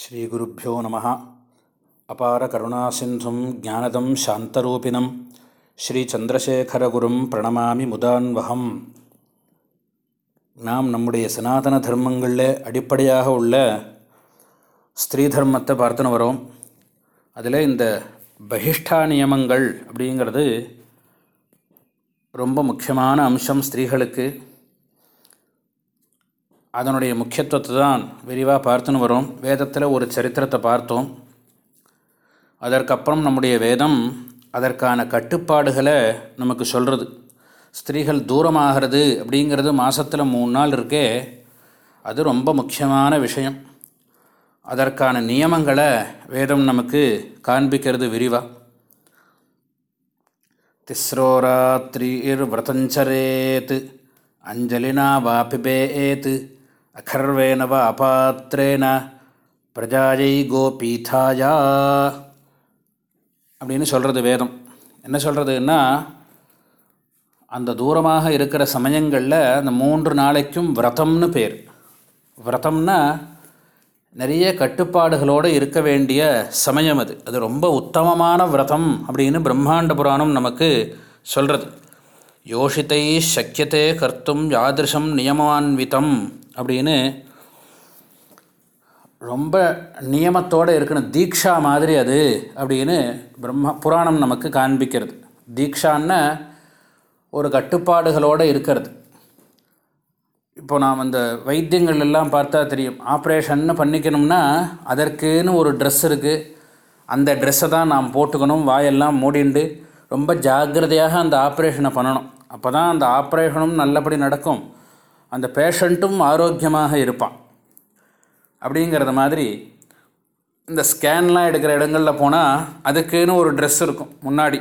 ஸ்ரீகுருப்போ நம. அபார கருணாசிந்தும் ஜானதம் சாந்தரூபிணம். ஸ்ரீச்சந்திரசேகரகுரும் பிரணமாமி முதான்வகம். நாம் நம்முடைய சனாதன தர்மங்களில் அடிப்படையாக உள்ள ஸ்திரீ தர்மத்தை பார்த்துன்னு வரோம். அதில் இந்த பகிஷ்டா நியமங்கள் அப்படிங்கிறது ரொம்ப முக்கியமான அம்சம் ஸ்திரீகளுக்கு. அதனுடைய முக்கியத்துவத்தை தான் விரிவாக பார்த்துன்னு வரோம் வேதத்தில் ஒரு சரித்திரத்தை பார்த்தோம். அதற்கப்புறம் நம்முடைய வேதம் அதற்கான கட்டுப்பாடுகளை நமக்கு சொல்கிறது ஸ்திரீகள் தூரமாகிறது அப்படிங்கிறது மாதத்தில் மூணு நாள் இருக்கே அது ரொம்ப முக்கியமான விஷயம். அதற்கான நியமங்களை வேதம் நமக்கு காண்பிக்கிறது விரிவாக திஸ்ரோராத்திரீர் விரதஞ்சரேத் அஞ்சலினா வாபிபேத் அகர்வேன வா அபாத்திரேன பிரஜாயை கோபீதாயா அப்படின்னு சொல்கிறது வேதம். என்ன சொல்கிறதுன்னா அந்த தூரமாக இருக்கிற சமயங்களில் அந்த மூன்று நாளைக்கும் விரதம்னு பேர். விரதம்னா நிறைய கட்டுப்பாடுகளோடு இருக்க வேண்டிய சமயம் அது. அது ரொம்ப உத்தமமான விரதம் அப்படின்னு பிரம்மாண்ட புராணம் நமக்கு சொல்கிறது யோஷித்தை சக்கியத்தை கர்த்தும் யாதிருஷம் நியமான்விதம். அப்படின்னு ரொம்ப நியமத்தோடு இருக்கணும். தீக்ஷா மாதிரி அது அப்படின்னு பிரம்ம புராணம் நமக்கு காண்பிக்கிறது. தீக்ஷான்னா ஒரு கட்டுப்பாடுகளோடு இருக்கிறது. இப்போ நாம் அந்த வைத்தியங்கள் எல்லாம் பார்த்தா தெரியும். ஆப்ரேஷன்னு பண்ணிக்கணும்னா அதற்குன்னு ஒரு ட்ரெஸ் இருக்குது அந்த ட்ரெஸ்ஸை தான் நாம் போட்டுக்கணும். வாயெல்லாம் மூடிண்டு ரொம்ப ஜாக்கிரதையாக அந்த ஆப்ரேஷனை பண்ணணும். அப்போ தான் அந்த ஆப்ரேஷனும் நல்லபடி நடக்கும். அந்த பேஷண்ட்டும் ஆரோக்கியமாக இருப்பான். அப்படிங்கிறத மாதிரி இந்த ஸ்கேன்லாம் எடுக்கிற இடங்களில் போனால் அதுக்குன்னு ஒரு ட்ரெஸ் இருக்கும் முன்னாடி.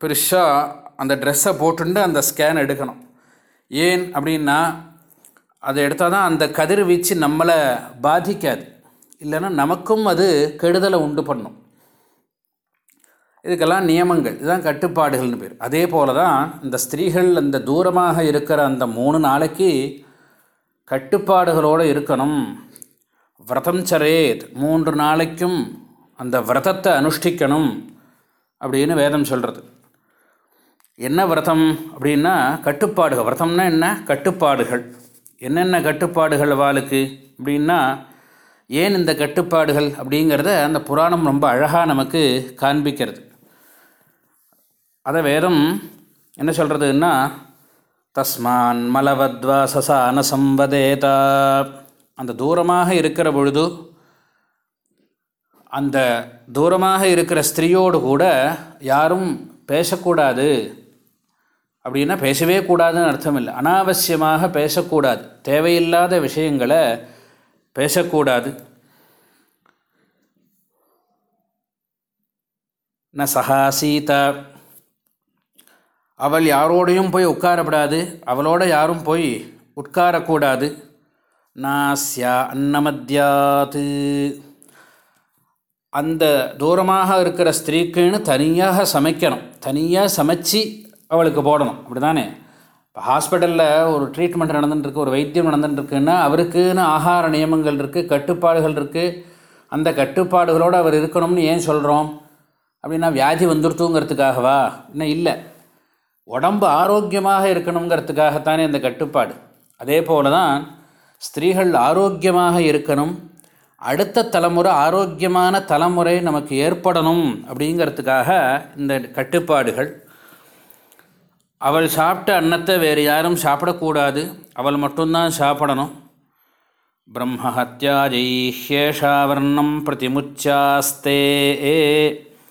பெருசாக அந்த ட்ரெஸ்ஸை போட்டுண்டு அந்த ஸ்கேன் எடுக்கணும். ஏன் அப்படின்னா அதை எடுத்தால் தான் அந்த கதிர்வீச்சு நம்மளை பாதிக்காது. இல்லைன்னா நமக்கும் அது கெடுதலை உண்டு பண்ணும். இதுக்கெல்லாம் நியமங்கள். இதுதான் கட்டுப்பாடுகள்னு பேர். அதே போல தான் இந்த ஸ்திரீகள் அந்த தூரமாக இருக்கிற அந்த மூணு நாளைக்கு கட்டுப்பாடுகளோடு இருக்கணும். விரதம் சரேத் மூன்று நாளைக்கும் அந்த விரதத்தை அனுஷ்டிக்கணும் அப்படின்னு வேதம் சொல்கிறது என்ன விரதம் அப்படின்னா கட்டுப்பாடுகள். விரதம்னா என்ன? கட்டுப்பாடுகள். என்னென்ன கட்டுப்பாடுகள் வாளுக்கு அப்படின்னா ஏன் இந்த கட்டுப்பாடுகள் அப்படிங்கிறத அந்த புராணம் ரொம்ப அழகாக நமக்கு காண்பிக்கிறது. அதை வேதம் என்ன சொல்கிறதுன்னா தஸ்மான் மலவத்வா சசான சம்பதேதா அந்த தூரமாக இருக்கிற பொழுது அந்த தூரமாக இருக்கிற ஸ்திரீயோடு கூட யாரும் பேசக்கூடாது. அப்படின்னா பேசவே கூடாதுன்னு அர்த்தம் இல்லை. அனாவசியமாக பேசக்கூடாது. தேவையில்லாத விஷயங்களை பேசக்கூடாது. ந சஹா சீதா. அவள் யாரோடையும் போய் உட்காரப்படாது. அவளோட யாரும் போய் உட்காரக்கூடாது. நாஸ்யா அன்னமத்யாத்து அந்த தூரமாக இருக்கிற ஸ்திரீக்குன்னு தனியாக சமைக்கணும். தனியாக சமைச்சு அவளுக்கு போடணும். அப்படி தானே இப்போ ஹாஸ்பிட்டலில் ஒரு ட்ரீட்மெண்ட் நடந்துட்டுருக்கு ஒரு வைத்தியம் நடந்துட்டுருக்குன்னா அவருக்குன்னு ஆகார நியமங்கள் இருக்குது கட்டுப்பாடுகள் இருக்குது அந்த கட்டுப்பாடுகளோடு அவர் இருக்கணும்னு ஏன் சொல்கிறோம் அப்படின்னா வியாதி வந்துருத்துங்கிறதுக்காகவா? இன்னும் இல்லை. உடம்பு ஆரோக்கியமாக இருக்கணுங்கிறதுக்காகத்தானே அந்த கட்டுப்பாடு. அதே போல தான் ஸ்திரீகள் ஆரோக்கியமாக இருக்கணும். அடுத்த தலைமுறை ஆரோக்கியமான தலைமுறை நமக்கு ஏற்படணும் அப்படிங்கிறதுக்காக இந்த கட்டுப்பாடுகள். அவள் சாப்பிட்ட அன்னத்தை வேறு யாரும் சாப்பிடக்கூடாது. அவள் மட்டும்தான் சாப்பிடணும். பிரம்மஹத்யாஜைஹேஷாவர்ணம் பிரதிமுச்சாஸ்தே.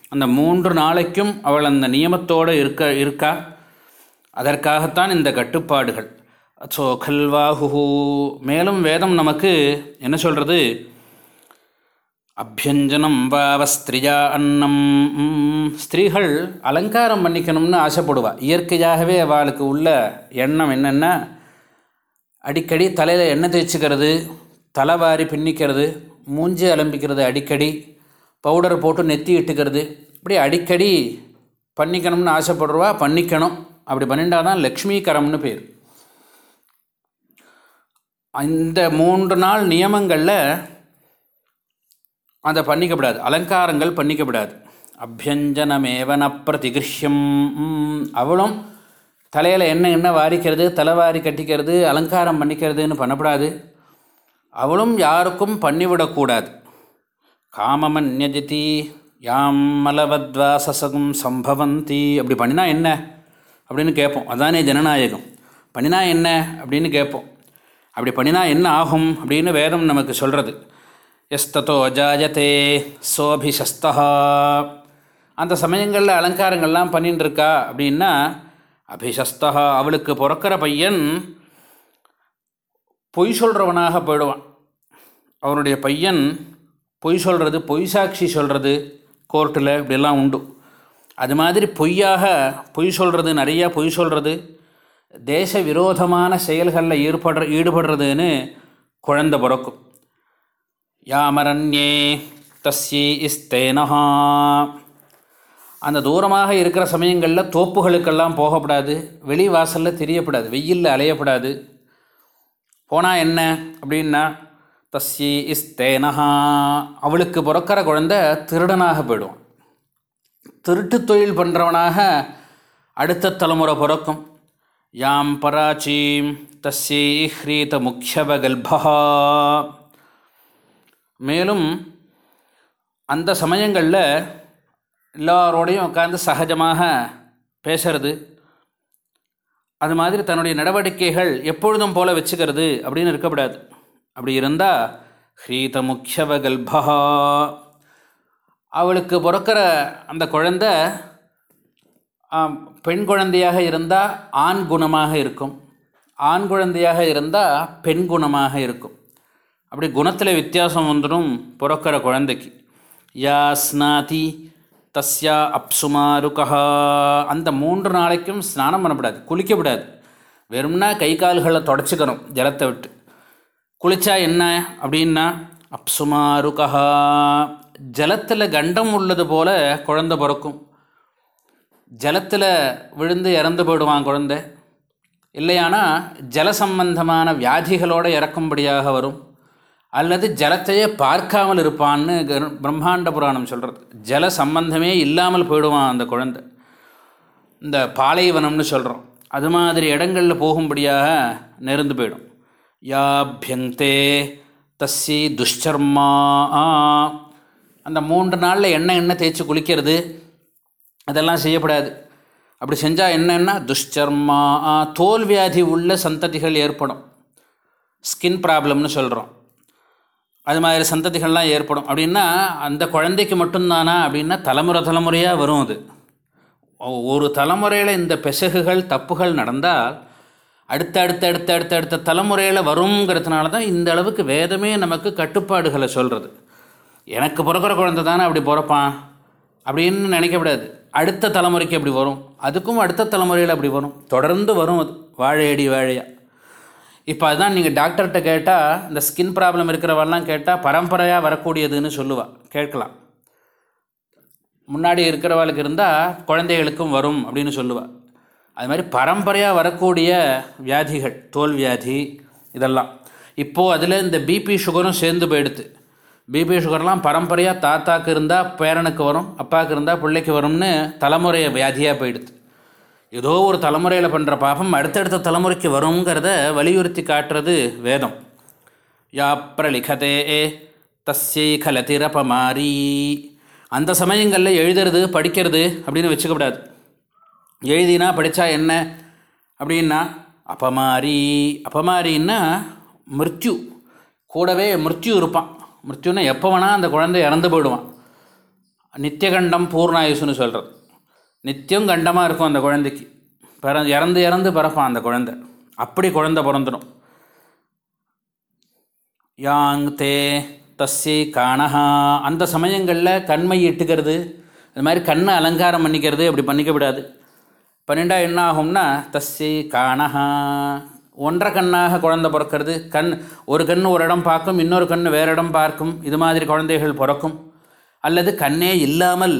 அந்த மூன்று நாளைக்கும் அவள் அந்த நியமத்தோடு இருக்க இருக்கா? அதற்காகத்தான் இந்த கட்டுப்பாடுகள். அச்சோ கல்வாஹு மேலும் வேதம் நமக்கு என்ன சொல்கிறது அபியஞ்சனம் வாவஸ்திரியா அன்னம். ஸ்திரீகள் அலங்காரம் பண்ணிக்கணும்னு ஆசைப்படுவாள் இயற்கையாகவே அவளுக்கு உள்ள எண்ணம் என்னென்னா அடிக்கடி தலையில் எண்ணெய் தேய்ச்சிக்கிறது தலைவாரி பின்னிக்கிறது மூஞ்சி அலம்பிக்கிறது அடிக்கடி பவுடர் போட்டு நெத்தி இட்டுக்கிறது. இப்படி அடிக்கடி பண்ணிக்கணும்னு ஆசைப்படுறவா பண்ணிக்கணும். அப்படி பண்ணிட்டால் தான் லக்ஷ்மீகரம்னு பேர். இந்த மூன்று நாள் நியமங்களில் அதை பண்ணிக்கப்படாது. அலங்காரங்கள் பண்ணிக்கப்படாது. அபியஞ்சனமேவன பிரதிகிருஷ்யம் அவளும் தலையில் என்ன என்ன வாரிக்கிறது தலைவாரி கட்டிக்கிறது அலங்காரம் பண்ணிக்கிறதுன்னு பண்ணப்படாது. அவளும் யாருக்கும் பண்ணிவிடக்கூடாது. காமமன்யஜதி யாம் மலவத்வாசசகும் சம்பவந்தி. அப்படி பண்ணினா என்ன? அப்படின்னு கேட்போம். அதானே ஜனநாயகம். பண்ணினா என்ன அப்படின்னு கேட்போம். அப்படி பண்ணினா என்ன ஆகும் அப்படின்னு வேதம் நமக்கு சொல்கிறது எஸ்தோ ஜாயத்தே சோபிசஸ்தா அந்த சமயங்களில் அலங்காரங்கள்லாம் பண்ணின்னு இருக்கா அப்படின்னா அபிஷஸ்தா அவளுக்கு பிறக்கிற பையன் பொய் சொல்கிறவனாக போயிடுவான். அவனுடைய பையன் பொய் சொல்கிறது பொய் சாட்சி சொல்கிறது கோர்ட்டில் இப்படிலாம் உண்டு. அது மாதிரி பொய்யாக பொய் சொல்கிறது நிறையா பொய் சொல்கிறது தேச விரோதமான செயல்களில் ஈடுபடுற ஈடுபடுறதுன்னு குழந்த பிறக்கும். யாமரண்யே தஸ்யி இஸ்தேனஹா. அந்த தூரமாக இருக்கிற சமயங்களில் தோப்புகளுக்கெல்லாம் போகப்படாது வெளி வாசலில் தெரியப்படாது வெயிலில் அலையப்படாது. போனால் என்ன அப்படின்னா தஸ்யி இஸ்தேனஹா. அவளுக்கு பிறக்கிற குழந்த திருடனாக போயிடுவான். திருட்டு தொழில் பண்ணுறவனாக அடுத்த தலைமுறை பிறக்கும். யாம் பராச்சீம் தஸ்யீஹ்ரீத முக்கியவகல்பா மேலும் அந்த சமயங்களில் எல்லாரோடையும் உட்காந்து சகஜமாக பேசுறது அது மாதிரி தன்னுடைய நடவடிக்கைகள் எப்பொழுதும் போல வச்சுக்கிறது அப்படின்னு இருக்கக்கூடாது அப்படி இருந்தால் ஹ்ரீத முக்கியவகல்பா அவளுக்கு பிறக்கிற அந்த குழந்த பெண் குழந்தையாக இருந்தால் ஆண் குணமாக இருக்கும். ஆண் குழந்தையாக இருந்தால் பெண் குணமாக இருக்கும். அப்படி குணத்தில் வித்தியாசம் வந்துடும் பிறக்கிற குழந்தைக்கு. யா ஸ்நாதி தஸ்யா அப்சுமாருகா அந்த மூன்று நாளைக்கும் ஸ்நானம் பண்ணக்கூடாது குளிக்கப்படாது. வெறும்னா கை கால்களை தொடச்சிக்கணும் ஜலத்தை விட்டு. குளித்தா என்ன அப்படின்னா அப்சுமாருகா ஜலத்தில் கண்டம் உள்ளது போல் குழந்த பிறக்கும். ஜலத்தில் விழுந்து இறந்து போயிடுவான் குழந்தை. இல்லையானா ஜல சம்பந்தமான வியாதிகளோடு இறக்கும்படியாக வரும். அல்லது ஜலத்தையே பார்க்காமல் இருப்பான்னு பிரம்மாண்ட புராணம் சொல்கிறது ஜல சம்பந்தமே இல்லாமல் போயிடுவான் அந்த குழந்தை. இந்த பாலைவனம்னு சொல்கிறோம் அது மாதிரி இடங்களில் போகும்படியாக நெருந்து போயிடும். யாபியங்கே தஸ்ஸி துஷ்சர்மா அந்த மூன்று நாளில் எண்ணெய் எண்ணெய் தேய்ச்சி குளிக்கிறது? அதெல்லாம் செய்யப்படாது. அப்படி செஞ்சால் என்னென்னா துஷ்சர்மா தோல் வியாதி உள்ள சந்ததிகள் ஏற்படும். ஸ்கின் ப்ராப்ளம்னு சொல்கிறோம் அது மாதிரி சந்ததிகள்லாம் ஏற்படும். அப்படின்னா அந்த குழந்தைக்கு மட்டும்தானா? அப்படின்னா தலைமுறை தலைமுறையாக வரும் அது. ஒரு தலைமுறையில் இந்த பெசகுகள் தப்புகள் நடந்தால் அடுத்த அடுத்த அடுத்த அடுத்த அடுத்த தலைமுறையில் வருங்கிறதுனால தான் இந்த அளவுக்கு வேதமே நமக்கு கட்டுப்பாடுகளை சொல்கிறது எனக்கு பிறக்கிற குழந்தை தானே அப்படி பிறப்பான்? அப்படின்னு நினைக்கக்கூடாது அடுத்த தலைமுறைக்கு அப்படி வரும். அதுக்கும் அடுத்த தலைமுறையில் அப்படி வரும். தொடர்ந்து வரும் அது. வாழையடி வாழையாக இப்போ அதுதான் நீங்கள் டாக்டர்கிட்ட கேட்டால் இந்த ஸ்கின் ப்ராப்ளம் இருக்கிறவெல்லாம் கேட்டால் பரம்பரையாக வரக்கூடியதுன்னு சொல்லுவாள் கேட்கலாம். முன்னாடி இருக்கிறவளுக்கு இருந்தால் குழந்தைகளுக்கும் வரும் அப்படின்னு சொல்லுவாள் அது மாதிரி பரம்பரையாக வரக்கூடிய வியாதிகள் தோல் வியாதி இதெல்லாம். இப்போது அதில் இந்த பிபி சுகரும் சேர்ந்து போயிடுது. பிபி சுகர்லாம் பரம்பரையாக தாத்தாக்கு இருந்தால் பேரனுக்கு வரும் அப்பாவுக்கு இருந்தால் பிள்ளைக்கு வரும்னு தலைமுறையை வியாதியாக போயிடுது. ஏதோ ஒரு தலைமுறையில் பண்ணுற பாபம் அடுத்தடுத்த தலைமுறைக்கு வருங்கிறத வலியுறுத்தி காட்டுறது வேதம். யா பிரலிகதே தஸ்யை கலதிரபமாரி அந்த சமயங்களில் எழுதுறது படிக்கிறது அப்படின்னு வச்சுக்கப்படாது. எழுதினா படித்தா என்ன அப்படின்னா அப்பமாரி அப்பமாரின்னா மிருத்யு. கூடவே மிருத்யு இருப்பான். மிருத்யுன்னா எப்போ வேணால் அந்த குழந்தை இறந்து போயிடுவான். நித்தியகண்டம் பூர்ணாயுசுன்னு சொல்கிறது நித்தியம் கண்டமாக இருக்கும் அந்த குழந்தைக்கு. பிற இறந்து இறந்து பிறப்பான் அந்த குழந்தை. அப்படி குழந்தை பிறந்துடும். யாங் தே தஸ்ஸி காணஹா. அந்த சமயங்களில் கண்மை இட்டுக்கிறது அது மாதிரி கண்ணை அலங்காரம் பண்ணிக்கிறது அப்படி பண்ணிக்க விடாது பன்னெண்டா என்ன ஆகும்னா தஸ்ஸி காணஹா. ஒன்றரை கண்ணாக குழந்தை பிறக்கிறது. கண் ஒரு கண் ஒரு இடம் பார்க்கும் இன்னொரு கண் வேறு இடம் பார்க்கும். இது மாதிரி குழந்தைகள் பிறக்கும். அல்லது கண்ணே இல்லாமல்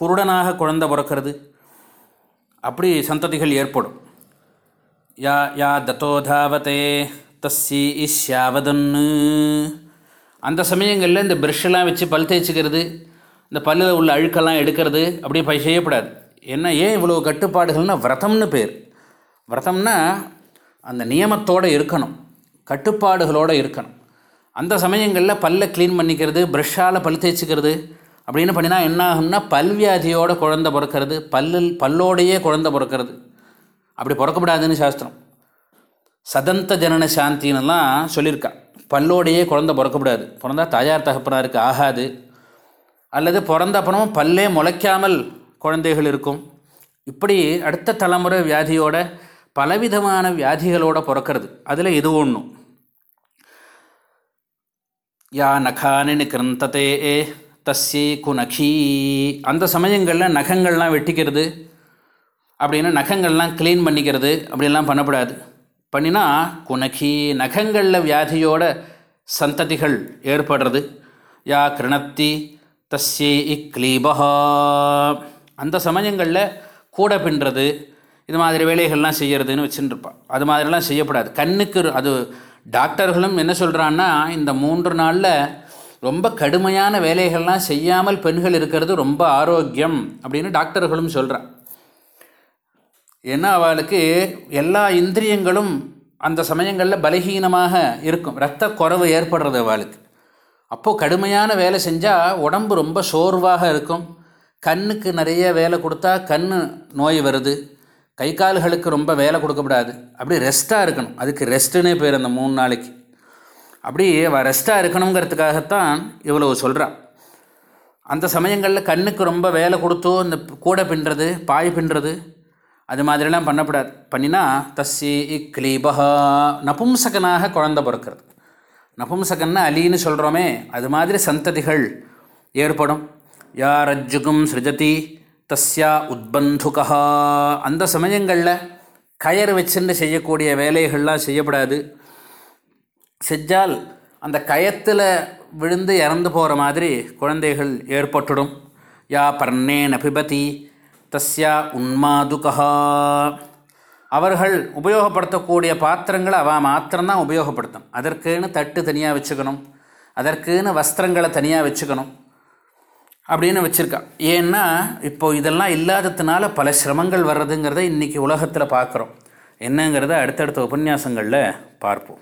குருடனாக குழந்தை பிறக்கிறது. அப்படி சந்ததிகள் ஏற்படும். யா யா தத்தோதாவதே தஸ்ஸி இஷ்யாவதன்னு. அந்த சமயங்களில் இந்த ப்ரெஷ்ஷெல்லாம் வச்சு பல் தேய்ச்சிக்கிறது இந்த பல்லில் உள்ள அழுக்கெல்லாம் எடுக்கிறது அப்படி செய்யப்படாது என்ன ஏன் இவ்வளோ கட்டுப்பாடுகள்னால் விரதம்னு பேர். விரதம்னா அந்த நியமத்தோடு இருக்கணும் கட்டுப்பாடுகளோடு இருக்கணும். அந்த சமயங்களில் பல்லை க்ளீன் பண்ணிக்கிறது ப்ரெஷ்ஷால் பல் தேய்ச்சிக்கிறது அப்படின்னு பண்ணினா என்ன ஆகும்னா பல்வியாதியோட குழந்த பிறக்கிறது பல்லில் பல்லோடையே குழந்த பிறக்கிறது. அப்படி பிறக்கப்படாதுன்னு சாஸ்திரம். சதந்த ஜனன சாந்தின்னுலாம் சொல்லியிருக்கா. பல்லோடையே குழந்த பிறக்கப்படாது. பிறந்தா தாயார் தகப்பனாருக்கு ஆகாது. அல்லது பிறந்த அப்புறமும் பல்லே முளைக்காமல் குழந்தைகள் இருக்கும். இப்படி அடுத்த தலைமுறை வியாதியோட பலவிதமான வியாதிகளோட பிறக்கிறது. அதில் இது ஒன்றும் யா நகானின்னு கிரந்ததே தஸ்யே குநகி அந்த சமயங்களில் நகங்கள்லாம் வெட்டிக்கிறது. அப்படின்னா நகங்கள்லாம் க்ளீன் பண்ணிக்கிறது. அப்படிலாம் பண்ணக்கூடாது. பண்ணினா குனகி நகங்களில் வியாதியோட சந்ததிகள் ஏற்படுறது. யா கிருணத்தி தஸ்யே இக்லீபஹா. அந்த சமயங்களில் கூட பின்னுறது இது மாதிரி வேலைகள்லாம் செய்கிறதுன்னு வச்சுருப்பான். அது மாதிரிலாம் செய்யப்படாது. கண்ணுக்கு அது டாக்டர்களும் என்ன சொல்கிறான்னா இந்த மூன்று நாளில் ரொம்ப கடுமையான வேலைகள்லாம் செய்யாமல் பெண்கள் இருக்கிறது ரொம்ப ஆரோக்கியம் அப்படின்னு டாக்டர்களும் சொல்கிறான் ஏன்னா அவளுக்கு எல்லா இந்திரியங்களும் அந்த சமயங்களில் பலகீனமாக இருக்கும். இரத்த குறைவு ஏற்படுறது அவளுக்கு. அப்போது கடுமையான வேலை செஞ்சால் உடம்பு ரொம்ப சோர்வாக இருக்கும். கண்ணுக்கு நிறைய வேலை கொடுத்தா கண் நோய் வருது. கை கால்களுக்கு ரொம்ப வேலை கொடுக்கக்கூடாது அப்படி ரெஸ்ட்டாக இருக்கணும். அதுக்கு ரெஸ்ட்டுன்னே பேர் அந்த மூணு நாளைக்கு. அப்படி ரெஸ்ட்டாக இருக்கணுங்கிறதுக்காகத்தான் இவ்வளவு சொல்கிறான் அந்த சமயங்களில் கண்ணுக்கு ரொம்ப வேலை கொடுத்தோ இந்த கூடை பின்னுறது பாய் பின்னுறது அது மாதிரிலாம் பண்ணக்கூடாது பண்ணினா தஸ்ஸி இக்லீபஹா நபும்சகனாக குழந்த பிறக்கிறது. நபும்சகன்னு அலின்னு சொல்கிறோமே அது மாதிரி சந்ததிகள் ஏற்படும். யாரஜுகும் சிருஜதி தஸ்யா உத்பந்துகா. அந்த சமயங்களில் கயர் வச்சுன்னு செய்யக்கூடிய வேலைகள்லாம் செய்யப்படாது. செஞ்சால் அந்த கயத்தில் விழுந்து இறந்து போகிற மாதிரி குழந்தைகள் ஏற்பட்டுடும். யா பர்ணே நபிபதி தஸ்யா உன்மாதுகா. அவர்கள் உபயோகப்படுத்தக்கூடிய பாத்திரங்களை அவள் மாத்திரம்தான் உபயோகப்படுத்தும். அதற்குன்னு தட்டு தனியாக வச்சுக்கணும். அதற்குன்னு வஸ்திரங்களை தனியாக வச்சுக்கணும். அப்படின்னு வச்சுருக்கான் ஏன்னா இப்போ இதெல்லாம் இல்லாததுனால பல சிரமங்கள் வர்றதுங்கிறத இன்றைக்கி உலகத்தில் பார்க்குறோம் என்னங்கிறத அடுத்தடுத்த உபன்யாசங்களில் பார்ப்போம்.